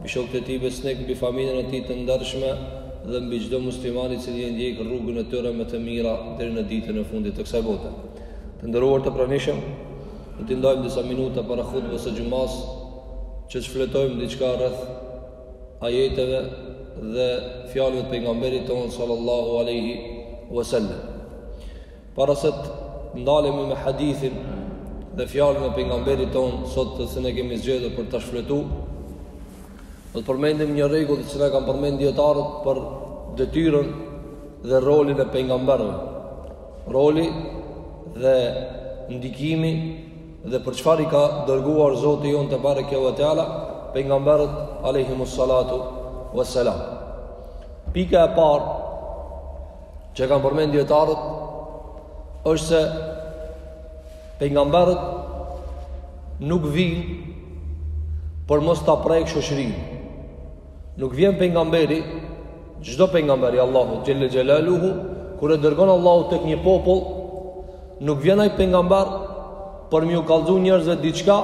Mbi shokët e tij besnikë, mbi familjen e tij të ndershme dhe mbi çdo musliman i cili e ndjek rrugën e tyre më të mirë deri në ditën e fundit të kësaj bote. Të nderuar të pranishëm, do t'i ndajmë disa minuta para hutbës së xhumasë që të shfletojmë diçka rreth ajeteve dhe fjalëve të pejgamberit tonë sallallahu alaihi wasallam. Para se të ndalemi me hadithin dhe fjalën e pejgamberit tonë sot të cilën e kemi zgjedhur për ta shfletu, do të përmendim një rregull që na kanë përmendur dijetarët për detyrën dhe rolin e pejgamberëve. Roli dhe ndikimi dhe për çfarë i ka dërguar Zoti jonë tebareke ve teala pejgamberët alayhimus salatu wassalam. Pika e parë që kanë përmend dijetarët është se pejgamberët nuk vijnë për mos ta prekë shoqërinë. Nuk vjen pejgamberi, çdo pejgamber i Allahut xhelle xhelaluhu, kur e dërgon Allahu tek një popull, nuk vjen ai pejgamber për me ju kallzu njerëzve diçka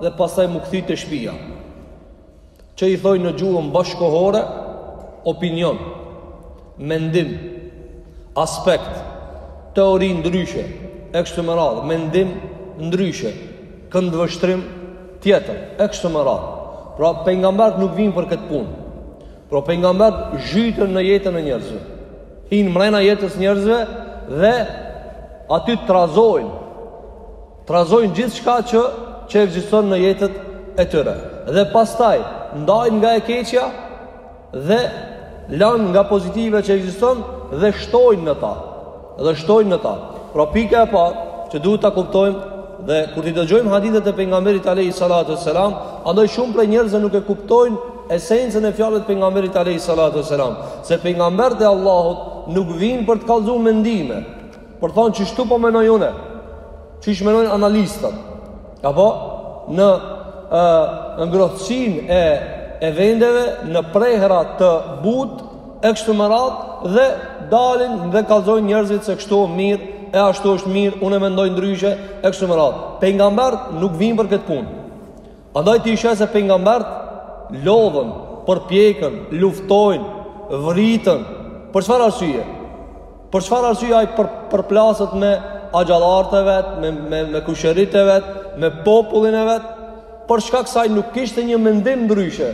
dhe pastaj m'u kthy te shpia. që i thojnë në gjuhën bashkëkohore opinion, mendim, aspekt, teori ndryshe, e kështu me radhë, mendim ndryshe, këndvështrim tjetër, e kështu me radhë. Pra, pejgamberët nuk vijnë për këtë punë. Pra, pejgamberët zhyten në jetën e njerëzve. Hijnë mrena jetës së njerëzve dhe aty trazojnë Trazojnë gjithçka që që ekziston në jetët e tyre dhe pastaj ndajnë nga e keqja dhe lanë nga pozitivja që ekziston dhe shtojnë në ta. Dhe shtojnë në ta. Pra pika e parë që duhet ta kuptojmë dhe kur t'i dëgjojmë hadithet e pejgamberit alayhi salatu wasalam, andaj shumë prej njerëzve nuk e kuptojnë esencën e fjalëve të pejgamberit alayhi salatu wasalam, se pejgamberët e Allahut nuk vijnë për të kallzu mendime, për të thonë qishtu po menoj une, siç menojnë analistët, apo në ngrohtësinë e, e vendeve, në prehra të butë, e kështu me radhë, dhe dalin dhe kallzojnë njerëzit se kështu mirë, e ashtu është mirë, une mendoj ndryshe, e kështu me radhë. Pejgamberët nuk vijnë për këtë punë. Andaj ti i sheh se pejgamberët lodhen, përpjeken, luftojnë, vriten, për çfarë arsye? Për çfarë arsye ai për, përplaset me axhallarët e vet, me me me kushërinjt e vet, me popullin e vet? Për shkak se ai nuk kishte një mendim ndryshe,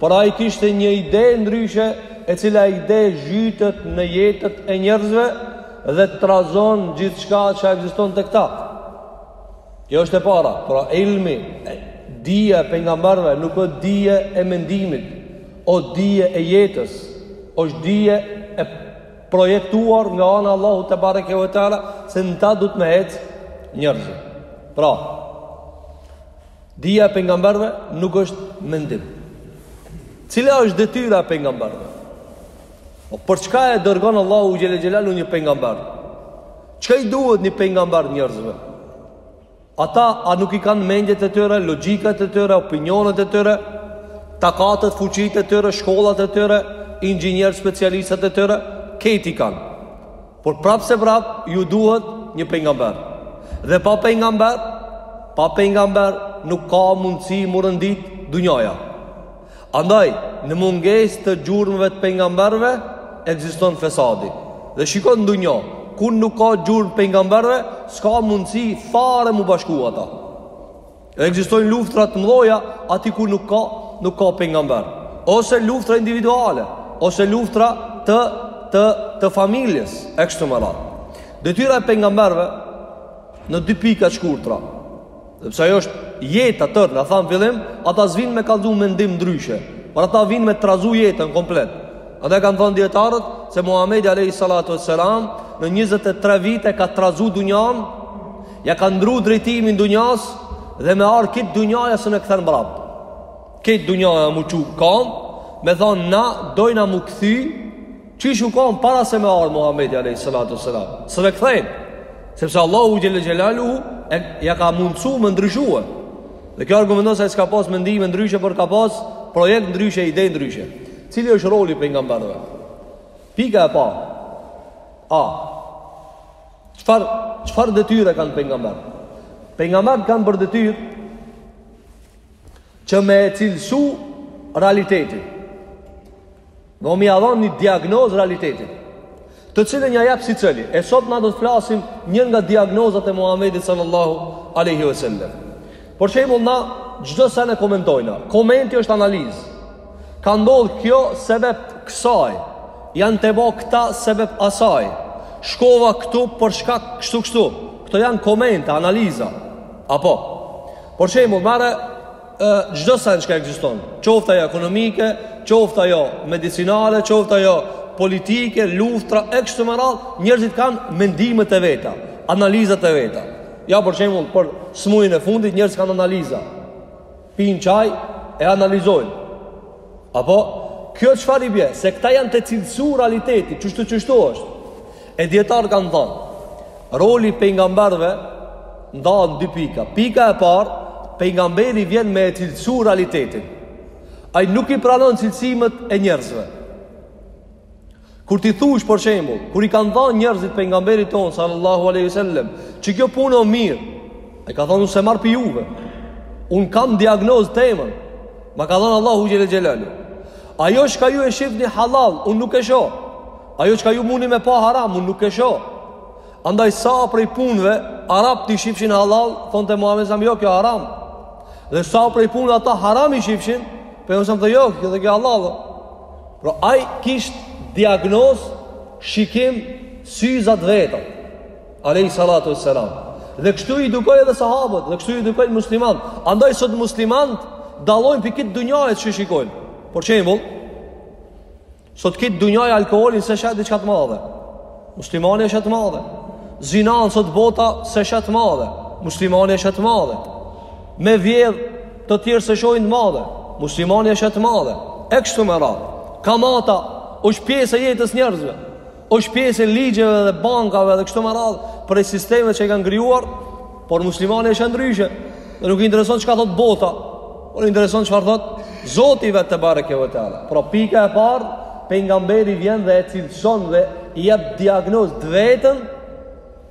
por ai kishte një ide ndryshe, e cila ide zhytet në jetët e njerëzve dhe trazon gjithçka që ekziston tek ta. Kjo është e para, pra ilmi, dija e pejgamberëve nuk është dije e mendimit, po dije e jetës, është dije e projektuar nga ana Allahut tebareke ve teala se në ta duhet me hec njerëzit. Pra, dija e pejgamberëve nuk është mendim. Cila është detyra e pejgamberëve? O për çka e dërgon Allahu xhele xhelalu një pejgamber? Çka i duhet një pejgamber njerëzve? Ata a nuk i kanë mendjet e tyre, logjikat e tyre, opinionet e tyre, takatët, fuqitë e tyre, shkollat e tyre, inxhinierë, specialistat e tyre, kejt i kanë. Por prapë se prapë iu duhet një pejgamber. Dhe pa pejgamber, pa pejgamber nuk ka mundësi m'u renditë dunjaja. Andaj, në mungesë të gjurmëve të pejgamberëve, ekziston fesadi. Dhe shikon në dunja, ku nuk ka gjurmë pejgamberëve, s'ka mundësi fare m'u bashku ata. Ekzistojnë luftra të mëdhoja, aty ku nuk ka, nuk ka pejgamber. Ose luftra individuale, ose luftra të, të, të familjes, e kështu me radhë. Detyra e pejgamberëve, në dy pika të shkurtra, Sepse ajo është jetë e tërë, na thamë n'fillim, ata s'vin me kallzu mendim ndryshe, por ata vin me trazu jetën komplet. Ata kanë thënë dietarët se Muhamedi alayhi salatu wassalam në 23 vite ka trazu dunjan, ia ka ndrru drejtimin dunjas dhe me ardh kejt dunjaja s'e kthen mbrap. Kejt dunjaja m'u çu n'kam, me thanë na dojna m'u kthy, qysh u kan para se me ardh Muhammedi a.s. S'e kthejnë, sepse Allahu xhele xhelaluhu ia ka mundësu me ndryshu. Dhe kjo argumenton se ai s'ka pas mendime ndryshe, por ka pas projekt ndryshe, ide ndryshe. Cili është roli i pejgamberëve? Pika e parë. A. Çfarë, çfarë detyre kanë pejgamberët? Pejgamberët kanë për detyrë që me e cilësu realitetin. Me ia dhanë një diagnozë realitetit. Të cilën ia jap secili. E sot na do të flasim një nga diagnozat e Muhammedit sallallahu aleyhi ve sellem. Për shembull na, çdo sen e komentojna. Komenti është analizë. Ka ndodhë kjo sebep kësaj. Janë tu ba këta sebep asaj. Shkova këtu për shkak kështu kështu. Këto janë komente, analiza. Apo, Për shembull, merre çdo sen çka ekziston, qoftë ajo ekonomike, qoftë ajo medicinale, qoftë ajo politike, luftra e kështu me radhë, njerëzit kanë mendimet e veta, analizat e veta. Ja për shembull, për smujën e fundit njerëzit kanë analiza. Pin çaj e analizojnë. Apo kjo çfarë i bie? Se këta janë tu e cilësu realitetin, qështu qështu asht. E dijetarët kanë thanë, roli i pejgamberëve ndahet në dy pika. Pika e parë, pejgamberi vjen me e cilësu realitetin. Ai nuk i pranon cilësimet e njerëzve. Kur ti thush për shembull, kur i kanë thanë njerëzit pejgamberit tonë sallallahu alaihi wasallam, që kjo punë o mirë, ai ka thanë unë s'e marr pi juve. Un kam diagnozën teme. Ma ka dhënë Allahu xhele xhelaluhu. Ajo çka ju e shihni halal, un nuk e shoh. Ajo çka ju muni me pa haram, unë nuk e shoh. Andaj sa prej punëve, arabët i shifshin halal, thonte Muhammedi sam, jo kjo haram. Dhe sa prej punëve ata haram i shifshin, për jo nësëm të jo, kjo dhe kjo halal. Pro, ai kishte diagnozë, shikim, syzat e veta. Alejhi salatu ve selam. Dhe kështu i edukoi edhe sahabët, dhe kështu i edukoi muslimanët. Andaj sot muslimanët dallojnë pi kësi dunjaje qysh e shikojnë. Për shembull? Sot te kjo dunja alkoholin s'e sheh diçka të madhe. Muslimani e sheh të madhe. Zinanë sot bota s'e sheh të madhe. Muslimani e sheh të madhe. Me vjedhë të tjerët s'e shohin të madhe. Muslimani e sheh të madhe. E kështu me radhë. Kamata është pjesë e jetës së njerëzve. Është pjesë e ligjeve dhe bankave dhe kështu me radhë prej sistemeve që i kanë krijuar, por muslimani është ndryshe. Dhe nuk i intereson çka thotë bota, por i intereson çka thotë Zoti i vet tebareke ve teala. Pra pika e parë, pejgamberi vjen dhe e cilëson dhe i jep diagnozë të veten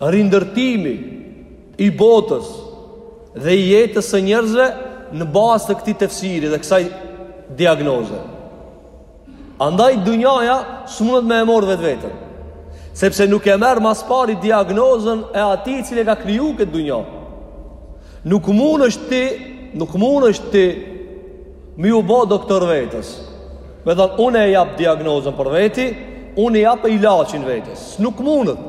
Rindërtimi i botës dhe i jetës së njerëzve në bazë të këtij tefsiri dhe kësaj diagnoze. Andaj dunjaja s'mundet me e marr vetveten, sepse nuk e merr ma s'pari diagnozën e atij i cili e ka kriju këtë dunja. Nuk mundesh ti, nuk mundesh ti m'ju bo doktor vetes. Me thonë, unë e jap diagnozën për veti, unë i jap ilaçin vetes. Nuk mundet.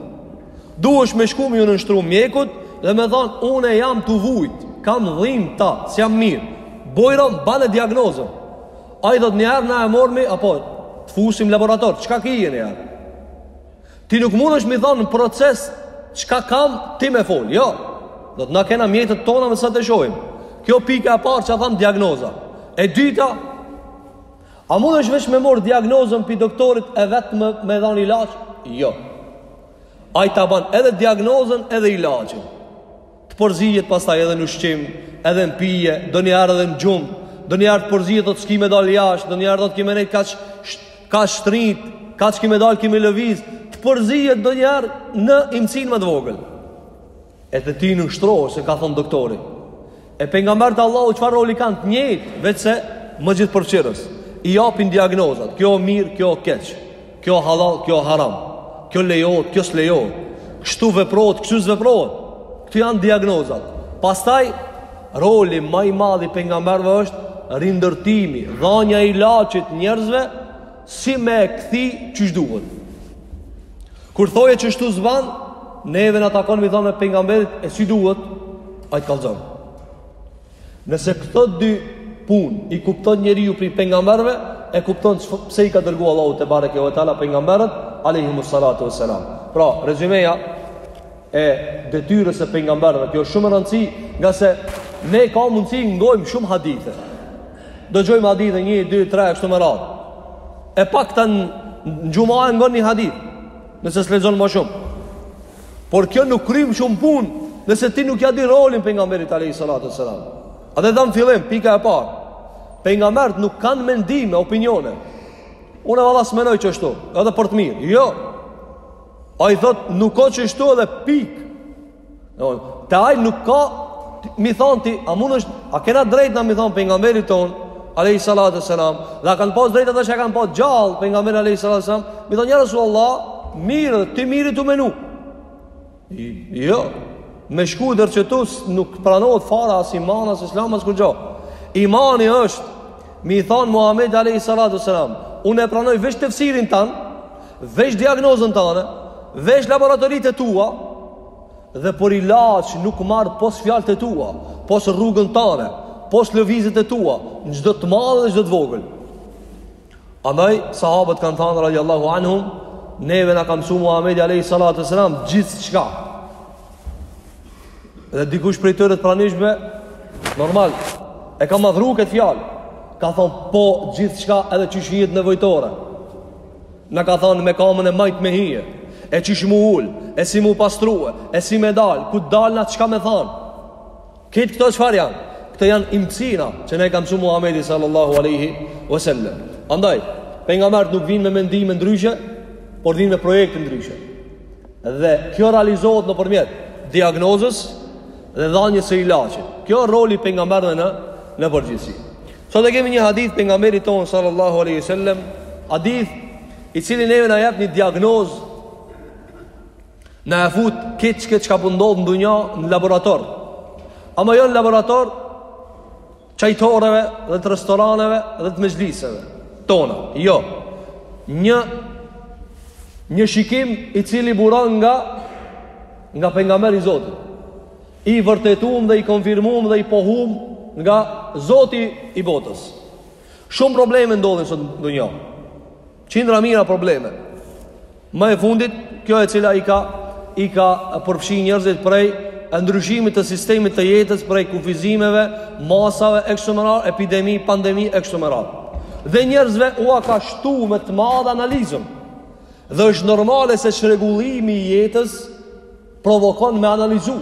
Duhesh me shku m'ju nënshtru mjekut dhe me thonë, unë jam tu vujt, kam dhimta, s'jam mirë. Bujrum, bane diagnozën. Ai thotë njerë, na e mormi, apo, të fusim në laborator, çka ki e njerë? Ti nuk mundesh me i thonë në proces Çka kam ti me fol Jo Thotë na kena mjetet tona me sa ta shohim Kjo pika e parë që e thamë diagnoza E dyta A mundesh veç me marr diagnozën pi doktorit e vetë me, me dhanë ilaç Jo Ai ta ban edhe diagnozën edhe ilaçin Të përzihet pastaj edhe në ushqim, edhe në pije, ndonjëherë edhe në gjumë. Ndonjëherë të përzihet thotë s'ki me dal jashtë, ndonjëherë thotë ki me nejt kaq shtrit, kaq ki me dal, ki me lëviz, të përzihet ndonjëherë në imcinë më të vogël. E ti i nënshtrohesh, se ka thonë doktori. E pejgamberët e Allahut çfarë roli kanë të njëjtë, veçse më gjithëpërfshirës. I japin diagnozat, kjo mirë, kjo keq. Kjo halal, kjo haram. Kjo lejohet, kjo s'lejohet. Kështu veprohet, kështu s'veprohet. Këto janë diagnozat. Pastaj roli ma i madh i pejgamberëve është rindërtimi, dhanja e ilaçit njerëzve si me e kthy qysh duhet. Kur thoje qështu s'ban, neve na takon me i thanë pejgamberit e si duhet, ai të kallzon. Nëse këto dy punë i kupton njeriu prej pejgamberëve, e kupton pse i ka dërgu Allahu tebareke ve teala pejgamberët alejhimus salatu wesselam. Pra, rezymeja e detyrës së pejgamberëve, kjo shumë e rëndësi, ngase ne ka mundësi ngojmë shumë hadithe. Dëgjojmë hadithe 1 2 3 ashtu me radhë. E paktën n'xhuma ngon ni hadith, nëse s'lexon ma shumë. Por kjo nuk kryn shumë punë nëse ti nuk ia di rolin pejgamberit alayhi salatu wasalam. Edhe tham fillim pika e parë. Pejgamberët nuk kanë mendime, opinione. Unë valla s'menoj qështu edhe për të mirë. Jo. Ai thotë nuk o qështu edhe pikë. Jo, te ai nuk ka me i thanë ti, a mund është, a kena drejtë na me i thanë pejgamberit tonë, Alejhi salatu selam, dhe a kanë pas drejtë ata që e kanë pa gjallë pejgamberin alejhi salatu selam. Me i thanë ja Resulullah, mirë, ti mirë je tu menu. Jo. Me shku der qëtu nuk pranohet fara as iman as islam as kurgjo. Imani është me i thanë Muhammed alejhi salatu selam, unë e pranoj veç tefsirin tan, veç diagnozën tane, veç laboratorët e tua, Dhe për ilaç nuk marr pos fjalët e tua, pos rrugën tane, pos lëvizjet e tua, në çdo të madhe dhe çdo të vogël. Andaj sahabët kanë thanë radiallahu anhum, neve na ka mësu Muhamedi alayhi salatu wasalam gjithçka. Dhe dikush prej tyre të pranishmëve, normal, e ka madhëru këtë fjalë. Ka thanë po gjithçka edhe qysh hihet n'nevojtore. Na ka thanë me kamën e majtë me hi, e qysh me u ul, e si me u pastrue, e si me dalë, kur t'dalna çka me thanë. Këtë këto çfarë janë? Këto janë imtësina që na i ka msu Muhammedi sallallahu aleyhi vësallem. Andaj, pejgamberët nuk vijnë me mendime ndryshe, por vijnë me projekte ndryshe. Dhe kjo realizohet nëpërmjet diagnozës dhe dhanjes së ilaçit. Ky roli i pejgamberëve në, në përgjithësi. Sot e kemi një hadith pejgamberit tonë sallallahu aleyhi sallem Hadith i cili neve na jep një diagnozë Na e fut këtë çka po ndodh në dunja në laborator Ama jo në laborator të çajtoreve dhe të restoraneve dhe të mexhliseve Tona, jo Një Një shikim i cili buron nga Nga pejgamberi i Zotit I vërtetum dhe i konfirmum dhe i pohum nga Zoti i botës. Shumë probleme ndodhin sot në dunja. Qindra mijëra probleme. Më e fundit, kjo e cila i ka i ka përfshi njerëzit prej ndryshimit të sistemit të jetës prej kufizimeve, masave, e kështu me radhë, epidemi, pandemi, e kështu me radhë. Dhe njerëzve ua ka shtu me të madhe analizën. Dhe është normale se çrregullimi i jetës provokon me analizu.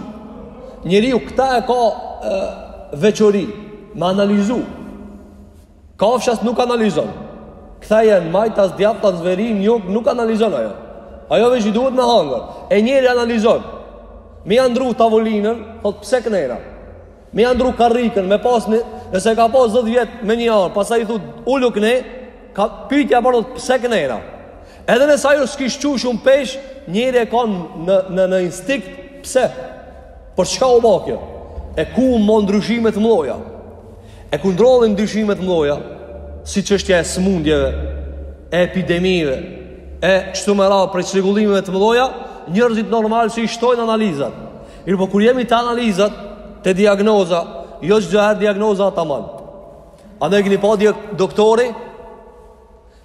Njeriu këta e ka e, veçori, me analizu. Kafsha nuk analizon. Ktheje majtas, djathtas, veri, jug, nuk analizon ajo. Ajo veç i duhet me hangër. E njeri analizon. Me ia ndrru tavolinën, thot pëse ke ndrru. Me ia ndrru karrikën, me pas ni, nëse e ka pas 10 vjetë me një arë, pastaj i thu, ulu këne, ka pytja thotë, pse ke ndrru? Edhe nëse ajo s'kish çu shumë peshë, njeri e ka në, në, në instinkt, pse? Për çka u ba kjo? E kur ka ndryshime të mdhaja? E kur ndodhin ndryshime të mdhaja? Si çështja e smundjeve, e epidemive, e kështu me radhë prej çrregullimeve të mdhaja, njerëzit normal që i shtojnë analizat. Mirëpo kur jemi te analizat, te diagnoza, jo çdoherë diagnoza a taman. A e keni pa doktori,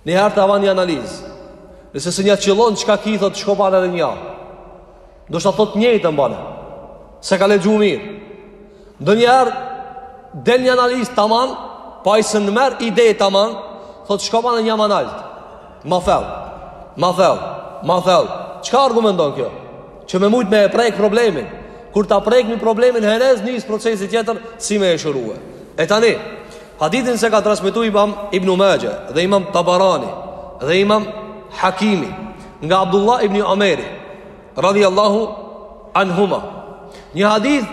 ni herë ta ban një analizë. Nëse s'e qëllon çka ki, thot, shko ban edhe një. Ndoshta thot njëjtë në bane. S'e ka lexu mirë. Ndonjëherë, del një analizë taman, po ai s'e merr ide taman, thot shko bane një ma nalt, ma thell, ma thell, ma thell, çka argumenton kjo? Që me mujtë me e prekë problemin, kur ta prekmi problemin, ia nis procesit tjetër, si me e shurue. E tani, hadithin që e ka transmitu imam Ibnu Maxhe, dhe imam Tabarani, dhe imam Hakimi, nga Abdullah Ibn Omeri, Radhiallahu anhuma Një hadith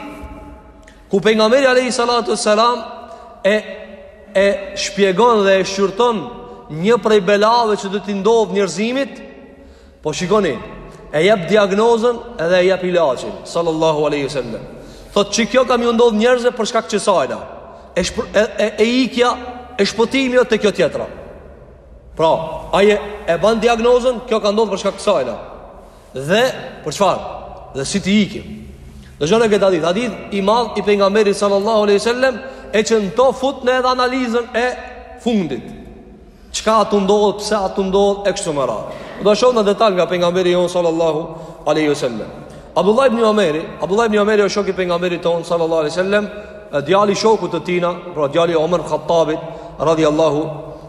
Ku pejgamberi alejhi salatu selam E, e shpjegon dhe e shqyrton Një prej belave që do t'i ndodhë njerëzimit Po shikoni E jep diagnozën edhe e jep ilaçin Sallallahu alaihi sallam Thot që kjo ka me ju ndodh njerëzve për shkak t'ksajna e, e, e, e ikja E shpëtimi o te kjo tjetra Pra, ai e, e ban diagnozën, kjo ka ndodh për shkak të kësajna. Dhe për çfarë? Dhe si t'i ikim? Dëgjone këtë hadith, hadith i madh i pejgamberit sallallahu aleyhi sallem E që në to futni edhe analizën e fundit Çka â tu ndodh, pse â tu ndodh, e kështu me radhë Do shohim në detal nga pejgamberi jonë sallallahu aleyhi sallem Abdullah ibn Omeri, Abdullah ibn Omeri o shok i pejgamberit tonë sallallahu alaihi wasallam, djali i shokut të tina, pra djali i Omer ibn Khattabit radhiyallahu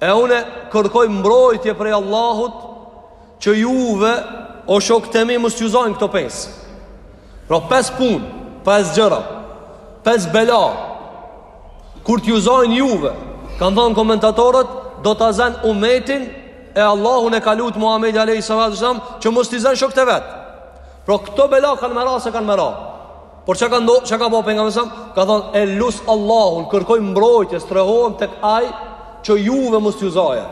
E unë kërkoj mbrojtje prej Allahut që juve o shokët e mi mos t'ju zojnë këto pesë. Pra pesë punë, pesë gjëra, pesë bela, kur t'ju zojnë juve, kanë thonë komentatorët, do ta zënë umetin e Allahun e ka lut Muhammed alejhi salatu selam, që mos t'i zënë shokët e vet. Pra këto bela kanë me ra se kanë me ra. Por çka ka ndodh, çka ka ba pejgamberi sa? Ka thënë e lus Allahun, kërkoj mbrojtje, strehohem tek ai që juve mos t'ju zajë.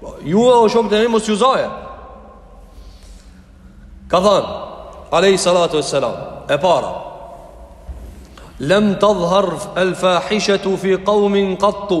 Po, juve o shokët e mi mos t'ju zajë. Ka thënë alayhi salatu wassalam, e para. Lem tadhhar al fahishatu fi qaumin qattu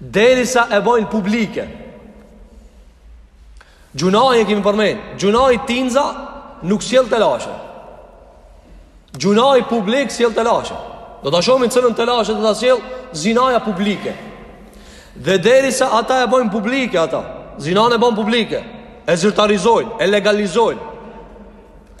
Derisa e bojnë publike Gjynahi e kemi përmend Gjynahi tinza nuk sjell telashe Gjynahi publik sjell telashe Do ta shohim cilën telashe do ta sjell Zinaja publike Dhe derisa ata e bojnë publike ata Zinanë e bojnë publike E zyrtarizojnë, e legalizojnë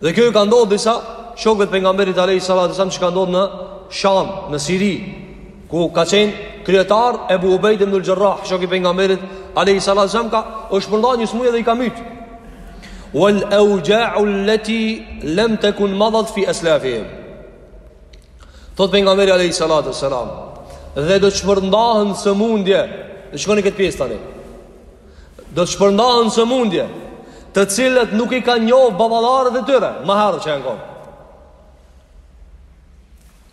Dhe kjo i ka ndodh disa shokët e pejgamberit alejhi salatu selam që ka ndodh në Sham, në Siri, ku ka qenë kryetar Ebu Ubejd ibnul Xherrah, shoki i pejgamberit alejhi salatu selam ka është shpërnda një smuje dhe i ka myt. Wal euxha'u leti lem të kun madhat fi eslafihim. Thot pejgamberi alejhi salatu wesselam dhe do të shpërndahën sëmundje, dhe shikoni këtë pjesë tani, Do të shpërndahen sëmundje, të cilat nuk i kanë njohur baballarët e tyre, më herët që janë kon.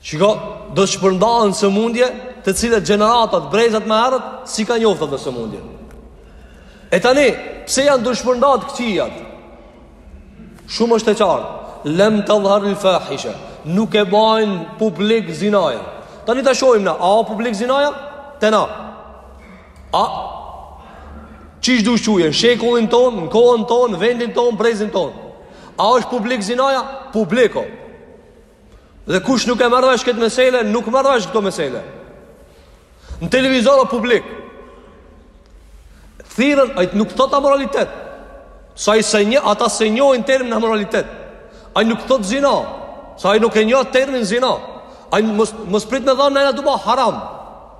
Shiko, do të shpërndahen sëmundje, të cilat gjeneratat, brezat më herët s'i kanë njohur ato sëmundje. E tani, pse janë tu u shpërnda të këqijat? Shumë është e qartë. Lem tadhhar il fahishe Nuk e bajnë publik zinaja Tani ta shohim na A o publik zinaja? Te na A qysh dush quje, në shekullin tonë, në kohën tonë, vendin tonë, brezin tonë. A është publik zinaja? Publik o. Dhe kush nuk e merr vesh këtë mesele, nuk merr vesh këto mesele. Në televizor o publik. Thirrën, ai nuk thot amoralitet. Se ai s'e nje, ata s'e njohin termin amoralitet. Ai nuk thot zina. Se ai nuk e njoh termin zina. Ai mos mos prit me thënë na tu ba haram.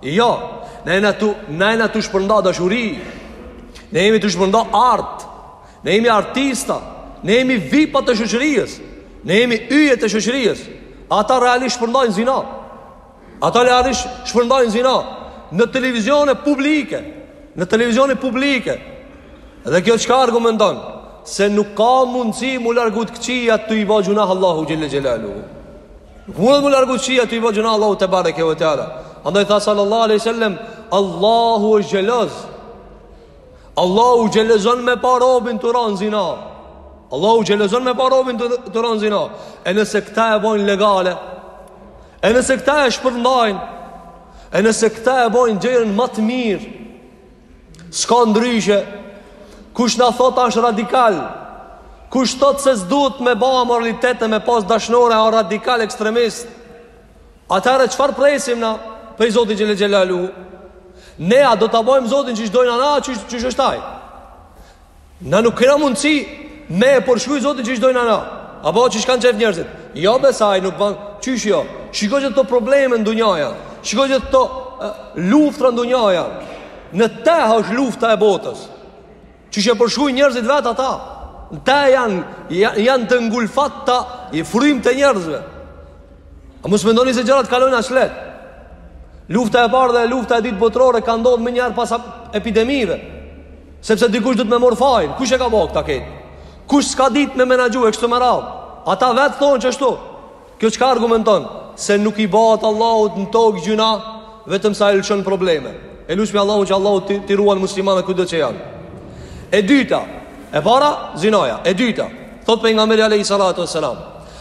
Jo, ne jemi tu, ne jemi tu shpërnda dashuri. Ne jemi tu shpërnda art. Ne jemi artista. Ne jemi vipat e shoqërisë. Ne jemi yjet e shoqërisë. Ata realisht shpërndajnë zina. Ata realisht shpërndajnë zina në televizione publike, në televizione publike. Dhe kjo çka argumenton se nuk ka mundësi mu largu të këqijat tu i ba gjynah Allahut xhelle xhelaluhu. Nuk mundet me u largu e keqja tu i ba gjynah Allahut tebareke ve teala. Andaj tha sallallahu aleyhi sallem, Allahu është xheloz. Allahu xhelozon me pa robin tu ra në zina. Allahu xhelozon me pa robin tu ra në zina. E nëse këta e bajnë legale, e nëse këta e shpërndajnë, e nëse këta e bajnë gjënë ma të mirë, S'ka ndryshe Kush na thot ashtë radikal Kush thot se s'duhet me ba amoralitet e me pas dashnore A radikal ekstremist Atëherë çfarë presim na Prej Zotit xhelle xhelaluhu Ne a do ta bajmë Zotin qysh dojna na Qysh asht aj Na nuk kena mundësi me e përshkru zotin qysh dojna na. Apo qysh kanë qejf njerëzit. Jo besa, nuk ban, qysh jo. Shiko qeto probleme në dynjaja. Shiko qeto luftra në dynjaja. Në te është lufta e botës. Qysh e përshkrujnë njerëzit vetë ata. Në te janë, janë të ngulfatta frymt e njerëzve. A mos mendoni se gjërat kalojnë aq lehtë? Lufta e parë dhe lufta e dytë botërore ka ndodh menjëherë pas epidemive. Sepse dikush do me marr fajin. Kush e ka bo këtë këtë? Kush s'ka ditë me menaxhu e kështu me radhë? Ata vetë thonë qashtu. Kjo çka argumenton se nuk i bahet Allahut në tokë gjynah, vetëm se e lëshon probleme. E lutmi Allahun që Allahu t'i ruan muslimanët kudo që janë. E dyta, e para zinaja, e dyta, thot pejgamberi alejhi salatu uasselam,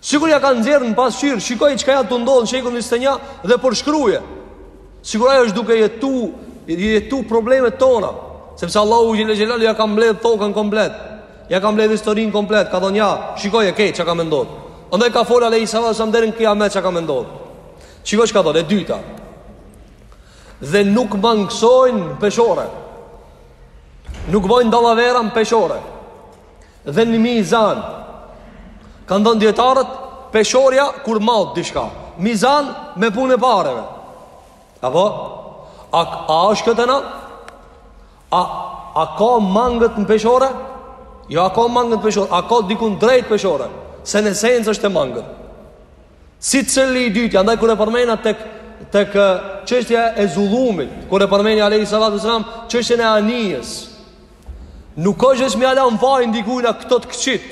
Sikur ja ka nxjerrë në pasqyrë, shikoj çka a tu ndodhë në shekullin 21 dhe përshkruje. Sikur ai është duke jetu, jetu problemet tona, sepse Allahu xhelle xhelle ja ka mbledhë tokën komplet, ja ka mbledhë historinë komplet, ka thonë ja, shikoj e ke çka ka me ndodhë. Andaj ka folë alejhi selam deri n'kijamet çka ka me ndodhë. Shiko çka thonë, e dyta. Dhe nuk mangësojnë në peshore. Nuk bajnë dallavera në peshore. dhe në mizan. Kanë thënë dijetarët, peshorja kur mat diçka. Mizan me punë e pareve. Apo? A, a është kjo te na? A, a ka mangut në peshore? Jo, a ka mangut në peshore? A ka dikund drejt peshore? Se në esencë është e mangët. Secili i dyti, andaj kur e përmenda tek, tek çështja e zullumit, kur e përmendi alejhi salatu uasselam, çështjen e anijes, Nuk ka qysh me ia lan fajin dikujna këto të këqit.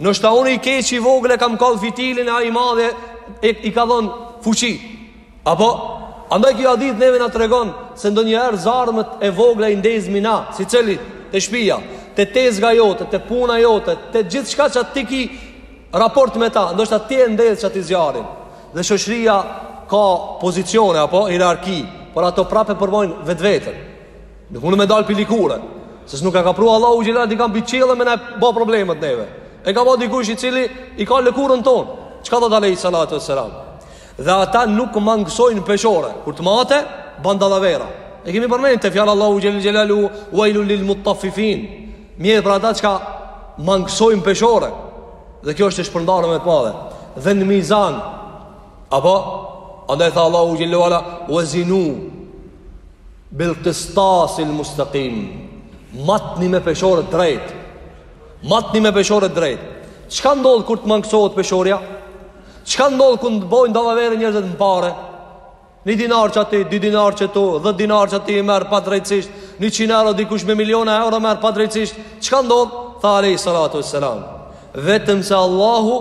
Ndoshta unë i keqi i vogël kam kallë fitilin e ai i madhi e, i ka dhonë fuqi. Apo, andaj kjo hadith neve na tregon se ndonjëherë zjarmet e vogla i ndezmi na, secili, te shpia, te tezga jote, te puna jote, te gjithçka që ti ki raport me ta, ndoshta ti e ndez qaty zjarrin. Dhe shoqëria ka pozicione, apo, hierarki, por ato prapë përbojnë vetveten. Nuk mund me dalë prej lëkure Se s'nuk e ka pru Allahu xhel-le dikan prej qiellit me na ba problemet neve E ka ba dikush i cili i ka lëkurën tonë Çka thotë alejhi salatu ue selam Dhe ata nuk mangësojnë peshore Kur të matin, bajnë dallavera E kemi përmend fjalën Allahu xhel-le xhelaluhu Uejlun lil mutaffifin Mjerë për ata që mangësojnë peshore Dhe kjo është e shpërndarë me të madhe Dhe në mizan Apo Andaj tha Allahu xhel-le ue ala Ue zinu Bil qistasil mustaqim. Matni me peshore të drejt. Matni me peshore të drejt. Çka ndodh kur të mangësohet peshorja? Çka ndodh kur të bojnë dallavere njerëzit në pare? Një dinar qaty, dy dinar qitu, dhjetë dinar qaty i merr padrejtësisht, njëqind euro dikush me miliona euro merr padrejtësisht, çka ndodh? Tha alejhi salatu selam. Vetëm se Allahu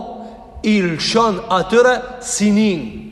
i lëshon atyre sinin.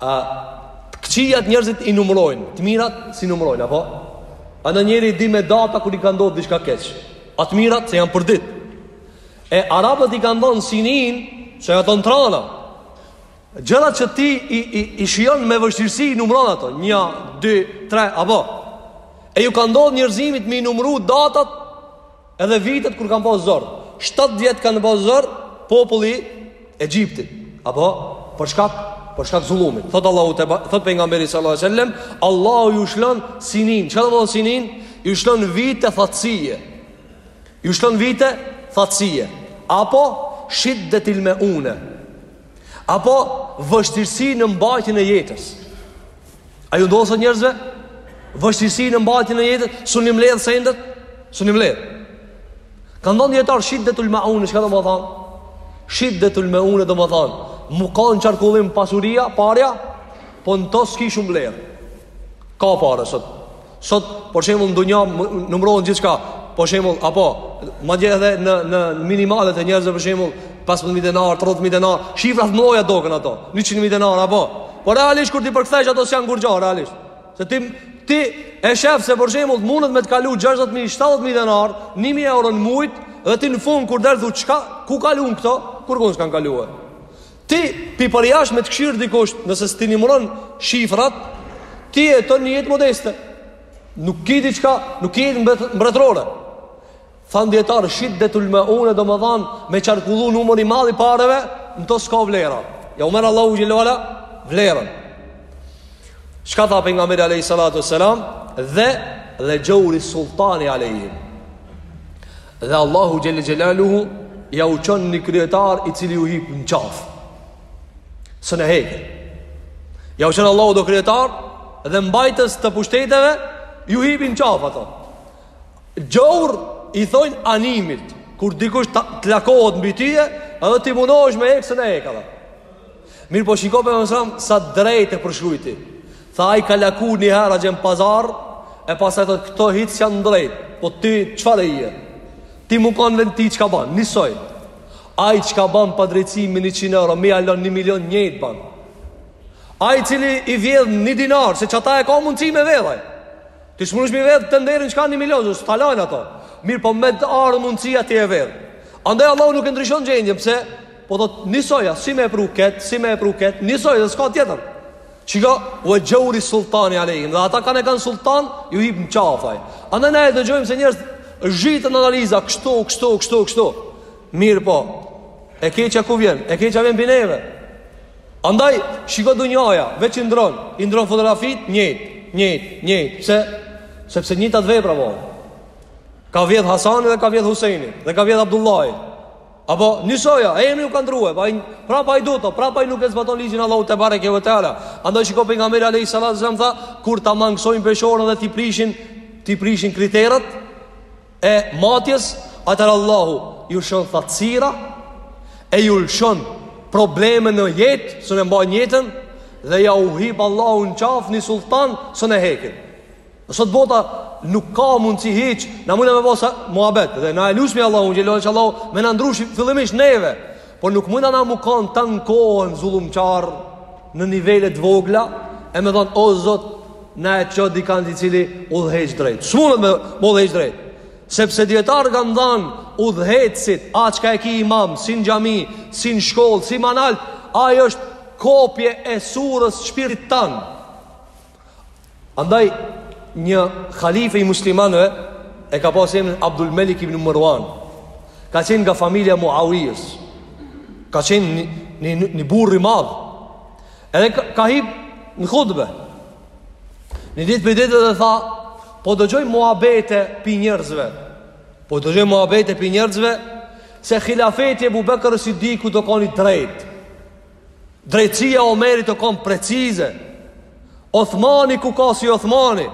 A të këqijat njerëzit i numërojnë, të mirat s'i numërojnë, apo? A në njeri di me data kur i ka ndodhë diçka keq A të mirat se janë përditë E arabët i kanë thonë sinin Se janë të rana Gjërat që ti i, i, i shijon me vështirësi i numëron ato Nja, dy, tre, apo E ju ka ndodhë njerëzimit me i numëru datat Edhe vitet kur kanë pas zor. 7 vjet kanë pas zor populli i Egjiptit. Apo për shkak për shkak zullumit. Thot Allahu te thot pejgamberi sallallahu alajhi wasallam, Allahu ju shlon sinin. Çka domethonë sinin? Ju shlon vite thatësie. Ju shlon vite thatësie. Apo shiddetil meune. Apo vështirësi në mbajtjen e jetës. A ju ndodh sot njerëzve? Vështirësi në mbajtjen e jetës, s'un i mledh sendet? S'un i mledh. Kanë thonë dijetarët shiddetul meune, çka domethanë? Shiddetul meune, domethanë, me u kan në qarkullim pasuria, parja, po në to s'ki shumë vlerë. Ka pare sot. Sot, për shembull, në dunja numërohen gjithçka. Për shembull, apo madje edhe në në minimalet e njerëzve për shembull, 15000 denar, 30000 denar, shifra të mëdha doken ato. 100000 denar apo. Por realisht kur t'i përkthesh ato s'janë kurgjo realisht. Se ti ti e shef se për shembull mundet me të kalu 60000, 70000 denar, 1000 euro në muaj dhe ti në fund kur del thu çka, ku kalun këto? Kurkun s'kanë kalue? Ti pi përjashtë me të kshyrë dikush nëse s't'i numëron shifrat, ti jeton një jetë modeste. Nuk ki diçka, nuk ki jetë mbretërore. Thanë djetarë, shqit dhe të lëme une do më dhanë me qarkullu numër i madh i pareve, në to s'ka vlera. Jau merr Allahu xhelle ue ala, vlerën. Çka tha Pejgamberi a.s. Dhe, dhe xheuri sultani alejhim Dhe Allahu xhelle xhelaluhu jau çon një kryetar i cili u hip në qafë s'un e hek Jau çon Allahu do kryetarë Dhe mbajtës të pushteteve Ju hip në qafë ato Xheur i thojnë animit Kur dikush të lakohet mbi tye Edhe ti munohesh me hekë s'un e hek dhe Mirëpo shiko Pejgamberi a.s. sa drejt e përshkrujti. Tha ai ka laku një herë a gjenë pazar, e pastaj thotë këto hiç s'janë drejt, po ti çfarë je? Ti mu kanë n'vend t'tij çka ban, njësoj. Ai çka ban padrejtësi me njëqind euro, me ja lon një milion njëjtë ban. Ai cili i vjedh një dinar, se qata e ka mundësi me vjedh ai. Ti s'mundesh me vjedh tenderin që ka një milion, s'ta lajnë ato. Mirëpo me të ardhë mundësia ti e vjedh. Andaj Allahu nuk e ndryshon gjendjen, pse? Po do të njësoj a, si me e pru këtë, si me e pru këtë, njësoj a dhe s'ka tjetër. Shiko, ue xheuri sultani alejhim, dhe ata kan e kanë sultan, ju hip në qafë ai. Andaj ne e dëgjojmë se njerëz qitin analiza, kështu, kështu, kështu, kështu. Mirëpo, e keqja ku vjen, e keqja vjen mbi neve. Andaj, shiko dunjaja, veç i ndrron, i ndrron fotografitë, njëjtë, njëjtë, njëjtë, pse, sepse njëjtat vepra. Ka vjedh Hasani dhe ka vjedh Husejni, dhe ka vjedh Abdullahi. Apo njësoj a, emri u ka ndrrue, a, prapë ai do të, prapë ai nuk e zbaton ligjin e Allahut tebareke ue teala. Andaj shiko Pejgamberi a.s. tha, kur ta mangësojnë peshorën dhe t'i prishin, t'i prishin kriteret e matjes, atëherë Allahu ju lshon thatësira, e ju lëshon probleme në jetë, s'un e mbajnë jetën, dhe jau hip Allahu në qafë një sultan, s'un e hekin. Sot bota nuk ka mundësi hiç, na mund me bo sa muhabet dhe na e lusmi Allahun xhelle xhelaluhu me na ndryshu fillimisht neve, por nuk mund na mu kanë tan kohën zullumqarë në nivele të vogla e me thon o Zot na e ço dikan i cili udhëheq drejt. S'mund me udhëheq drejt. Sepse dijetarët kanë thanë udhëheqësit, ai çka e ki imam, si në xhami, si në shkollë, si ma nalt, ai është kopje e surës shpirtit tan. Andaj një halife i muslimanëve e ka pas emrin Abdul Melik ibn Marwan. Ka qenë nga familja Muawijes. Ka qenë një një, një burr i madh. Edhe ka, ka hip në hutbe. Një ditë prej ditësh dhe tha, po dëgjoj muhabete prej njerëzve. Po dëgjoj muhabete prej njerëzve, se khilafeti i Ebu Bekër Siddikut u kon i drejtë. Drejtësia e Omerit u kon precize Othmani ku ka si Othmani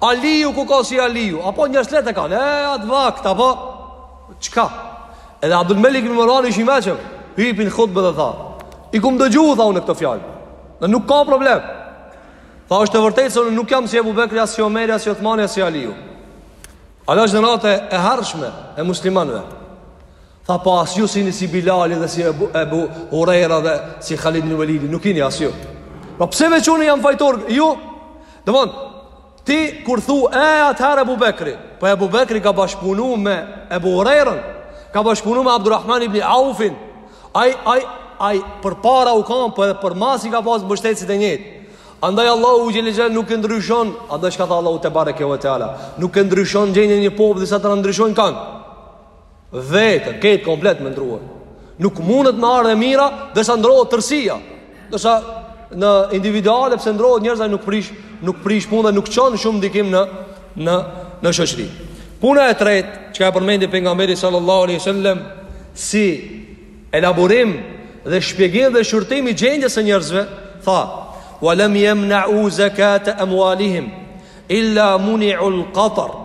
Aliju ku ka si Aliju Apo njerëz çfarë kanë qenë atë vakt Apo Çka Edhe Abdul Melik më mërani ishë i meqëm Hypin khutbë dhe tha I kam dëgju tha unë këto fjalë Dhe nuk ka problem Tha është e vërtetë se unë nuk jam si Ebu Bekri As si Omeri As si Othmani As si Aliju Ajo është gjeneratë e hershme E muslimanve Tha po as ju s'jeni si Bilali dhe si Ebu, Ebu Hurejra dhe si Khalid ibn Velidi, nuk jeni as ju. Po pse veç unë jam fajtor, ju? Dmth, ti kur thue atëherë Ebu Bekri, po Ebu Bekri ka bashkëpunu me Ebu Hurejrën, ka bashkëpunu me Abdurrahman ibn Aufin, ai, ai, ai, përpara u kan, po edhe përmas i ka pas mbështetësit e njëjtë. Andaj Allahu gjendjen nuk e ndryshon, andaj çka tha Allahu tebareke ve teala, nuk e ndryshon gjendjen e një populli derisa të ndryshon krejt. Vete, krejt komplet me ndrru Nuk mundet me ardh e mira Derisa ndërrohet tërësia Ndërsa në individuale Nëse ndërrohet njeri ai nuk prish Nuk prish punë dhe nuk çon shumë ndikim në Në, në shoqëri Puna e tretë Çka e përmendi pejgamberi sallallahu aleyhi sallem Si elaborim Dhe shpjegim dhe shqyrtim i gjendjes së njerëzve Tha Wa lem jemnau zekate emwalihim Illa muniul qatar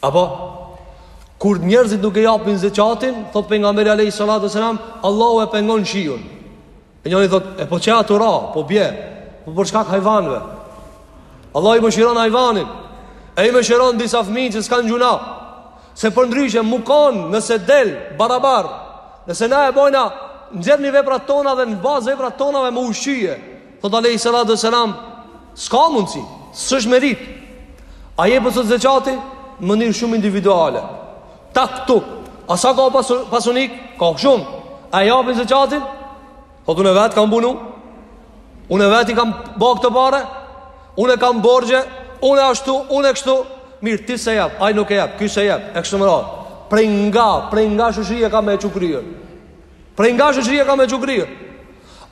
Apo kur njerëzit nuk e japin zeqatin, thot pejgamberi alayhi salatu selam, Allahu e pengon shiun. E njëri thot, e po qe tu ra, po bje. Po për shkak hajvanëve? Allahu i mëshiron hajvanin. Ai mëshiron disa fëmijë që s'kanë gjynah. Se përndryshe m'u kanë nëse del barabar. Nëse na e bojna nxjerrni veprat tona dhe në bazë veprave tona me u ushqy. Thot alejhi salatu ve selam S'ka mundësi S'është meritë A jepet sot zeqati Mënyrë shumë individuale Tak tuk A sa ka pasanikë Ka shumë A e japin zeqatin Thot unë vetë kam punu Unë vetë i kam ba këto pare Unë kam borxhe Unë ashtu Unë kështu Mirë ti s'e jep Ai nuk e jep Ky s'e jep E kështu me radhë Prej nga Prej nga shoqëria ka me qenë kryer Prej nga shoqëria ka me gjugrirë.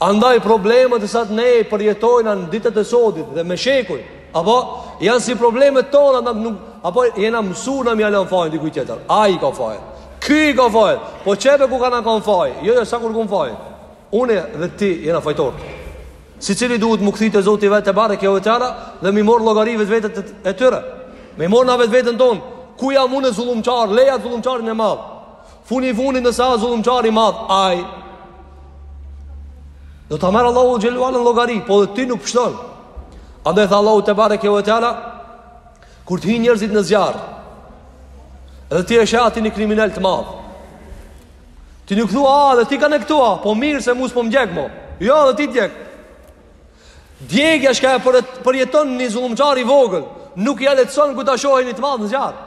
Andaj problemet e saj ne përjetojna në ditët e sotit dhe me shekuj, apo janë si problemet tona, në, nuk, apo jena mësu na me ia lon fajin dikujt tjetër, ai e ka fajin, ky e ka fajin, po qebe ku ka në kanë fajin, jo, jo, s'e ka kurkan fajin, unë dhe ti jena fajtorë. Secili duhet me u kthy te Zoti i vet tebareke ve teala dhe m'i marrë n'llogari vetvetet e tyre. M'i marrë na vetveten tonë, ku jam unë zullumqar, leje zullumqarin e madh. Fundi i fundit nëse a zullumqar i madh Ai Do ta merr Allahu xhel-le ve ala n'llogari Po dhe ti nuk pshton Andaj tha Allahu tebareke ve teala Kur të hijnë njerëzit në zjarr Edhe ti e sheh aty një kriminel të madh Ti nuk thua, a edhe ti kanke këtu a Po mirë se mu s'po më djeg mo Jo edhe ty t'djeg Djegia çka e përjeton një zullumqar i vogël Nuk ia lehtëson kur ta shohin ni të madh në zjarr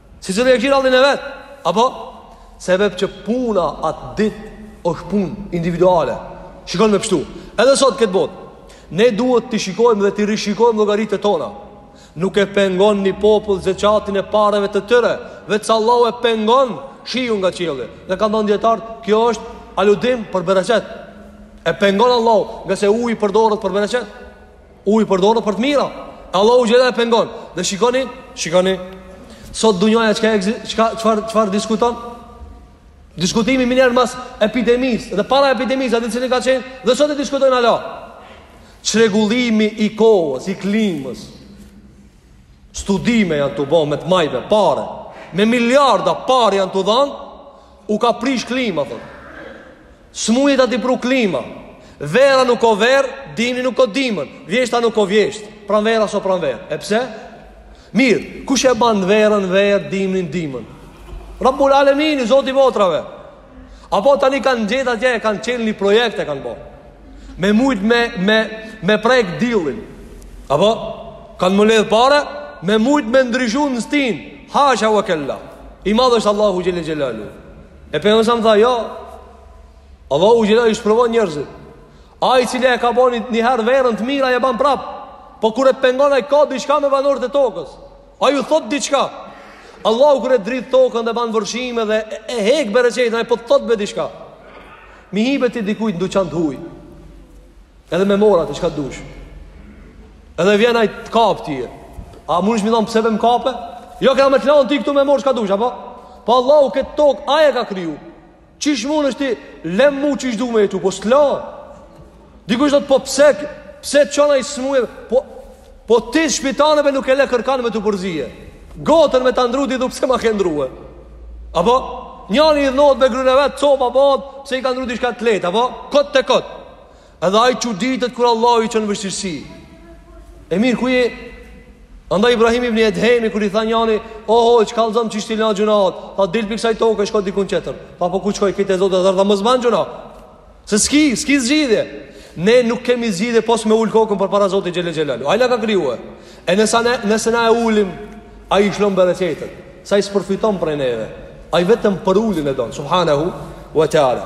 Secili e kqyr hallin e vet Apo Sebep që puna atë ditë është punë individuale Shikon me pshtu Edhe sot n'këtë botë Ne duhet t'i shikojmë dhe t'i rishikojmë llogaritë e tona Nuk e pengon një popull zeqatin e pareve të tyre Veç se Allahu e pengon shiun nga qielli Dhe kanë thonë dijetarët Kjo është aludim për bereqet E pengon Allahu ngase uji përdoret për bereqet Uji përdoret për të mira Allahu xhel-le ve ala e pengon Dhe shikoni, shikoni Sot dunjaja çka e çka, çfarë, çfarë diskuton Diskutimi menjëherë mas epidemisë Dhe para epidemisë Dhe cili ka qenë Dhe sot e diskutojnë hala Çrregullimi i kohës, i klimës Studime janë tu u bo me të madhe, pare Me miliarda pare janë tu u dhanë U ka prish klima, thotë S'mujë ta dipru klima. Vera nuk o verë, dimni nuk o dimën, vjeshta nuk o vjeshtë, pranvera s'o pranverë. E pse? Mirë, kush e banë verën, verë, dimnin, dimën? Rabbul Alemini, Zoti i botrave. Apo tani kanë gjet atje, kanë qenë një projekt e kanë bo. Me mujtë me, me, me prek dillin. Apo, kanë mbledh pare, me mujtë me ndryshu në stinë. Hasha ve kel-la. I madh është Allahu xhel-le xhelaluhu. E pejgamberi alejhi selam tha, jo. Allahu xhel-le ve ala i sprovon njerëzit. Ai i cili e ka ba një herë verën të mirë, ai e ban prap. Po kur e pengon ai ka diçka me banorët e tokës. Ai u thotë diçka. Allahu kur e dridh tokën dhe ban vërshime dhe e hek bereqetin, ai po thotë be diçka. M'i hi be ti dikujt në duqan të huj. Edhe me morr ti çka dush. Edhe vjen ai të kap ti. A mundesh më thon pse ve m'kape? Jo kam me të lan ti këtu me mor çka dush apo? Po Allahu kët tok ai e ka kriju. Çish mundesh ti lem mu çish du me tu po s'le. Dikush thotë po pse pse çon ai smuje po po ti shpianëve nuk e le kërkan me tu përzie. Gotën me ta ndru ti thu pse ma ke ndru. Apo njani idhnohet me gruen e vet copa po pse i ka ndru diçka të lehtë apo kot te kot. Edhe ai çuditet kur Allahu i çon vështirësi. E mirë ku je? Andaj Ibrahim ibn Edhemi kur i tha njani, "O ho, kallëzom çish t'i la gjunat? Tha dil pi kësaj toke, shko diku tjetër." Tha po ku shkoj krejt e Zotit e. E tha mos ban gjuna. Se s'ki, s'ki zgjidhje. Ne nuk kemi zgjidhje pos me ul kokën përpara Zotit xhelel xhelal. Ai na ka krijuar. E nëse ne nëse na e ulim, ai i lshon bereqetet. Se ai s'profiton prej neve. Ai vetëm përuljen e don, subhanahu wa taala.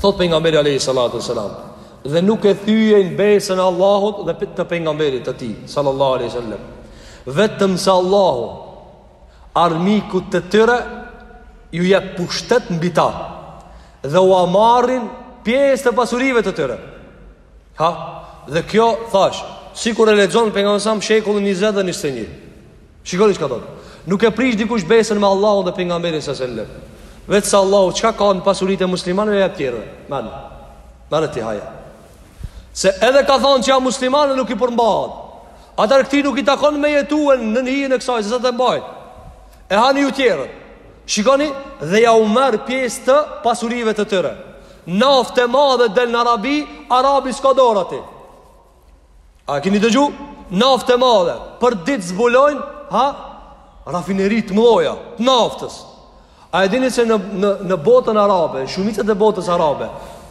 Thot pejgamberi alayhi salatu wasalam, dhe nuk e thyejnë besën e Allahut dhe të pejgamberit të tij sallallahu alaihi wasallam. Vetëm se Allahu armikut të tyre ju jep pushtet mbi ta dhe ua marrin pjesë të pasurive të tyre. Ha? Dhe kjo thash, sikur e lexon pejgamberi sasem shekullin 20 dhe 21. Shikoni çka thotë. Nuk e prish dikush besën me Allahun dhe pejgamberin sa selam. Veç se Allahu çka kanë pasuritë e muslimanëve ja jep tjerëve. Merr. Merr ti haja. Se edhe ka thonë që ja muslimani nuk i përmbahet. Atëherë këtij nuk i takon me jetuar nën hijen e kësaj, se sa të mbaj. E hani ju tjerët. Shikoni dhe ja u merr pjesë të pasurive të tyre. Naftë e madhe del në Arabi, arabi s'ka dorë ati. A e keni dëgju? Naftë e madhe, për ditë zbulojnë, ha? Rafineri të mdhoja, të naftës. A e dini se në, në, në botën Arabe, shumicën e botës Arabe,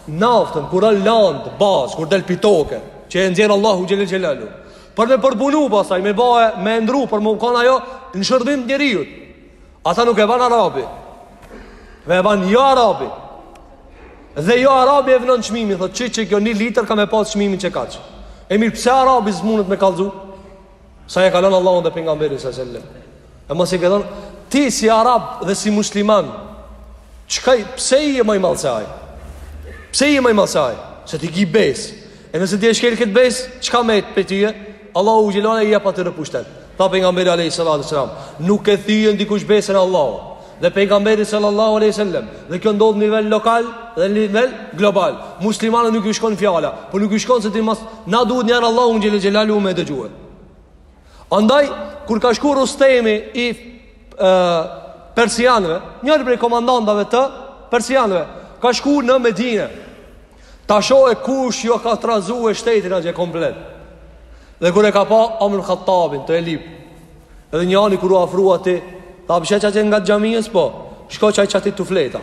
naftën, kur a landë bazë, kur del pi toke, që e nxjerr Allahu xhele xhelalu, për me përpunu pastaj, me ba e, me e ndru, për me kanë ajo, në shërbim të njeriut. Ata nuk e ban arabi Dhe e ban jo arabi Dhe jo arabi e vnon çmimin Thot që qe kjo një liter ka me pas çmimin qe kaq E mirë pse arabi s'munet me kallzu Se e ka lon Allahun dhe pejgamberin sa selem E masi e ke lon Ti si arab dhe si musliman Çka, pse je ma i madh se aj Pse je ma i madh se aj Se ti ki bes E nëse ti e shkel këtë besë, çka mbetet pej teje? Allahu xhelal e jep atë në pushtet. Tha pejgamberi alayhis salam, nuk e thyen dikush besën e Allahut dhe pejgamberit sallallahu alaihi wasallam. Dhe kjo ndodh në nivel lokal dhe në nivel global. Muslimanëve nuk i shkon fjala, por nuk i shkon se ti mas na duhet njëherë Allahun xhelal xhelalu me dëgjuar. Andaj kur ka shkuar Rustemi i persianëve, njëri prej komandantëve të persianëve, ka shkuar në Medinë. Ta shohë kush ja ka trazu shtetin atje komplet Dhe kur e ka pa Omer Hattabin tu e lyp Edhe njani kur u afru aty Tha pashë qatje ngat xhamisë po Shko qaj qaty tu flejt a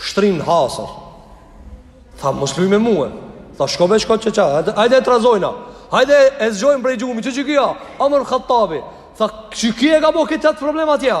shtrim në hasër Tha mos luj me mue Tha shko be shko qe qaj Hajde e trazojna Hajde e zgjojnë prej gjumi Qe qiky a Omer Hattabi Tha qiky e ka bo këtë atë problem atje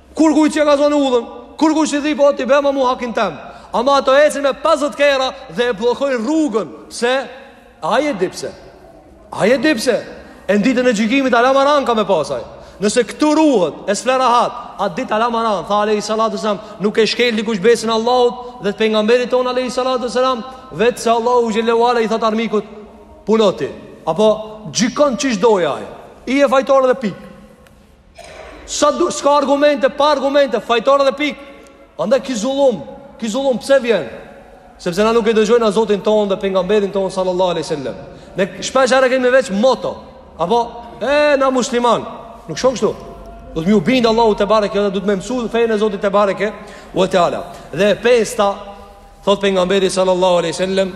Kurkujt s'ja ka zonë udhën, kur kujt që dhipo t'i bëma mu hakin tem. Ama ato ecin me 50 kerra dhe e bllokojnë rrugën, se a e di pse. A e di pse. E në ditën e gjykimit ala maran ka me pasaj. Nëse këtu ruhet, e s'fle rahat, atë ditë ala maran, tha Alejhi Salatu Selam, nuk e shkel dikush besën e Allahut dhe të pengamberit tonë Alejhi Salatu Selam, vetëm se Allahu xhelle ue ala i thotë armikut, punoti, apo gjykon qysh do aj, je fajtor dhe pikë. Sa du, s'ka argumente, pa argumente, fajtor dhe pikë. Andaj ki zullum, ki zullum, pse vjen? Sepse na nuk e dëgjojna Zotin tonë dhe pengamberin tonë sallallahu aleyhi sallam. Ne shpesh herë e kemi veç moto, apo, e, na musliman, nuk shkon kështu. Duhet me ju bindë Allahut tebareke dhe duhet me mësu fenë e Zotit tebareke ue teala. Dhe e pesta, thotë pengamberi sallallahu aleyhi sallam,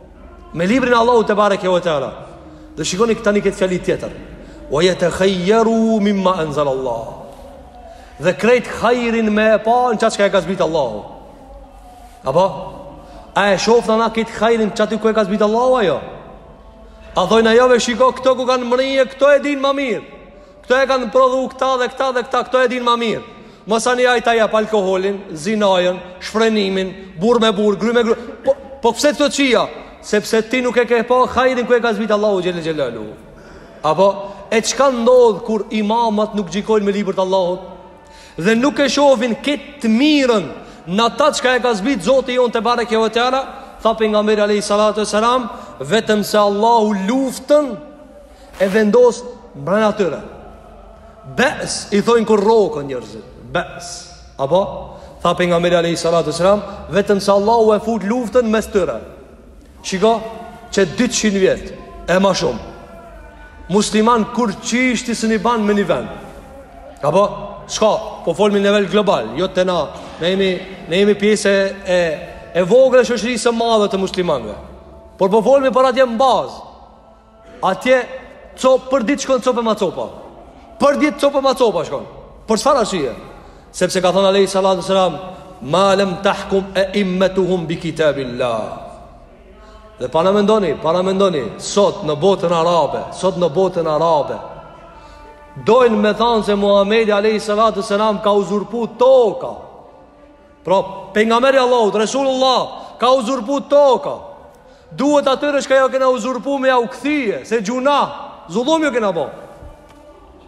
Me librin e Allahut tebareke ue teala Dhe shikoni tani këtë fjali tjetër Ue jetehajjeru mimma enzal Allah Dhe krejt hajrin me e pa në qatë çka e ka zbitë Allahu Apo? A e shofim na këtë hajrin qaty ku e ka zbitë Allahu a jo? A thojna jo be shiko këto ku kanë mrri këto e dinë ma mirë Këto e kanë prodhu këta dhe këta dhe këta, këto e din ma mirë. Masanej aj ta jep alkoholin, zinajën, shfrenimin, burrë me burrë, gry me gry. Po, po pse të qia? Sepse ti nuk e ke pa hajrin ku e ka zbitë Allahu xhelle xhelaluhu. Apo, e çka ndodh kur imamat nuk gjykojnë me libër të Allahut? Dhe nuk e shofin këtë të mirën në ata çka e ka zbitë Zoti jonë tebareke ue teala, tha pengamberi a.s. vetëm se Allahu luftën e vendos mbrenda tyre. Bes i thojnë kur rroken njerëzit. Bes. Apo tha pejgamberi alayhi salatu selam, vetëm se Allahu e fut luftën mes tyre. Shiko, qe 200 vjet e ma shumë. Musliman kurqysh ti s'i ban me një vend. Apo çka, po folmi në nivel global, jo te na. Ne jemi ne jemi pjesë e e vogël e shoqërisë së madhe të muslimanëve. Por po folmi për atje në bazë. Atje cop për ditë shkon copë e ma copa. Për ditë copë e ma copa shkon. Për çfarë arsye? Sepse ka thanë alejhi salatu ue selam, "Ma lam tahkum a'immatuhum bi kitabillah." Dhe paramendoni, paramendoni, sot në botën arabe, sot në botën arabe, dojnë me thanë se Muhammedi a.s. ka uzurpu toka, Pra, pejgamberi Allahut, Resulullah, ka uzurpu toka. Duhet atyre çka ju kena uzurpu me jau kthije, se gjynah, zullum ju kena bo.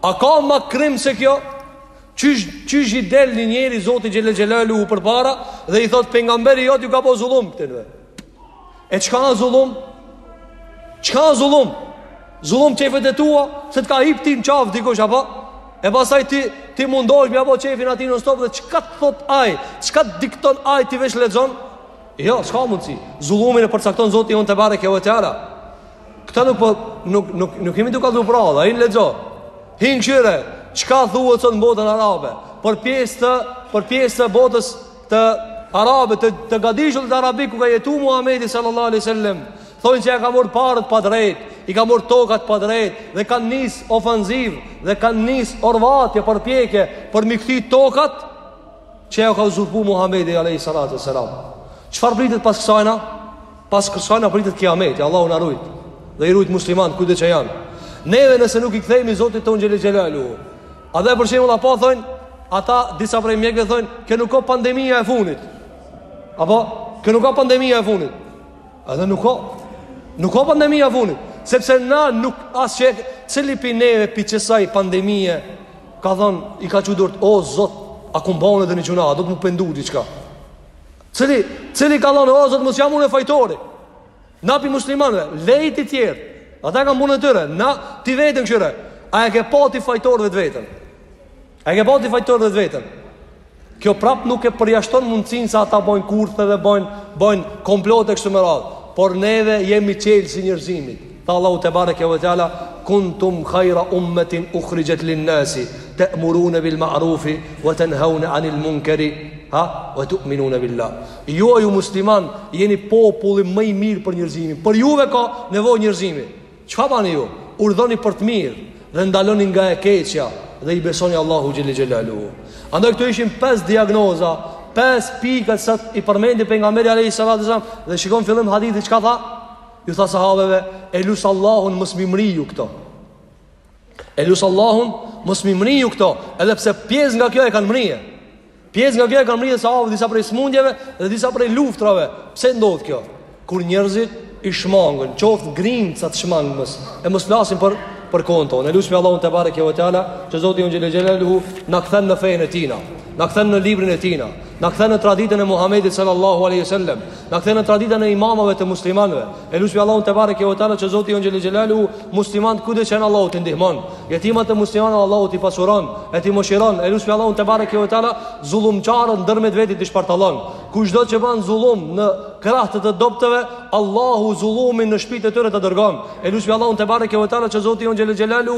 A ka ma krim se kjo? Qysh, qysh i del një njeri, Zotit xhele xhelaluhu përpara, dhe i thot, pejgamberi jot ju ka bo zullum, këtynve. E çka a zullum? Çka a zullum? Zullum qefet e tua Se të ka hip ty në qafë dikush apo? E pastaj ti, ti mundohesh me ja bo qefin atij nonstop Dhe çka të thot aj Çka të dikton aj ti veç lexon Jo, s'ka mundësi Zullumin e përcakton Zoti jon tebareke ve teala Këta nuk po Nuk, nuk, nuk jemi tu kallzu prralla Hin lexo Hin kqyre Çka thuhet në botën arabe Për pjesë të Për pjesë të botës të arabe të të gadishullit arabik ku ka jetu Muhamedi sallallahu alaihi wasallam thonë që ja ka marr paret pa drejt, i ka marr tokat pa drejt dhe kanë nis ofenzivë dhe kanë nis orvatje përpjekje për me i kthy tokat që ja ka uzurpu Muhamedi alaihi salatu wasalam. Çfarë pritet pas kësajna? Pas kësajna pritet kiameti, Allahu na rujt dhe i rujt muslimanët kudo që janë. Neve nëse nuk i kthehemi Zotit tonë xhele xhelaluhu, Edhe për shembull a po thonë ata disa prej mjekëve thonë kjo nuk a pandemia e fundit. Apo kjo nuk a pandemia e fundit. Edhe nuk a nuk a pandemia e fundit, sepse na nuk as që cili pi neve pi qësaj pandemie ka thon i ka çu durt o zot a kum bon edhe një gjynah do të mu pendu diçka. Cili cili ka thon o zot mos jam unë fajtori. Na pi muslimanëve, lej të tjerët. Ata e kanë punën e tyre. Na ti veten kqyre. A e ke pa ti fajtor vetveten? A e ke pa ti fajtor vetveten? Kjo prap nuk e përjashton mundësinë se ata bojnë kurthe dhe bojnë, bojnë komplot e kështu me radhë. Por neve jemi çelësi i njerëzimit. Tha Allahu tebareke ve teala, kuntum hajra ummetin uhrixhet lin-nasi, te'murune bil ma'rufi, ve tenhevne anil munkeri, ha, ve tu'minune billah. Ju o ju musliman jeni populli më i mirë për njerëzimin. Për juve ka nevojë njerëzimi. Çka bani ju? Urdhoni për të mirë dhe ndaloni nga e keqja dhe i besoni Allahut xhele xhelaluhu. Andaj këto ishin pesë diagnoza, pesë pika që i përmendi pejgamberi alejhi salatu ve selam dhe shiko në fillim hadithi çka tha? Ju tha sahabeve, e lus Allahun mos mi mri ju këto. E lus Allahun, mos mi mri ju këto, edhe pse pjesë nga kjo e kanë mrije. Pjesë nga kjo e kanë mrije sahabët disa prej smundjeve dhe disa prej luftrave. Pse ndodh kjo? Kur njerëzit i shmangen, qoftë grimca të shmangies, e mos flasim për, për kohën tonë. E lusmi Allahun tebareke ve teala, që Zoti jonë xhele xhelaluhu, na kthen në fenë e tina, na kthen në librin e tina, na kthen në traditën e Muhamedit sallallahu alejhi ve selem, na kthen në traditën e imamave të muslimanve, E lusmi Allahun te bareke ve teala që Zoti jonë xhel-le xhelaluhu muslimanët kudo që janë Allahu t'i ndihmon. Jetimat e muslimanëve Allahu t'i pasuron, e t'i mëshiron. E lusmi Allahun te bareke ve teala zullumçarët ndërmjet veti t'i shpartallon. Kushdo që ban zullum në krah të të dobtëve, Allahu zullumin në shtëpitë e tyre ta dërgon. E lusmi Allahun te bareke ve teala që Zoti i Onjëllë Xhelalu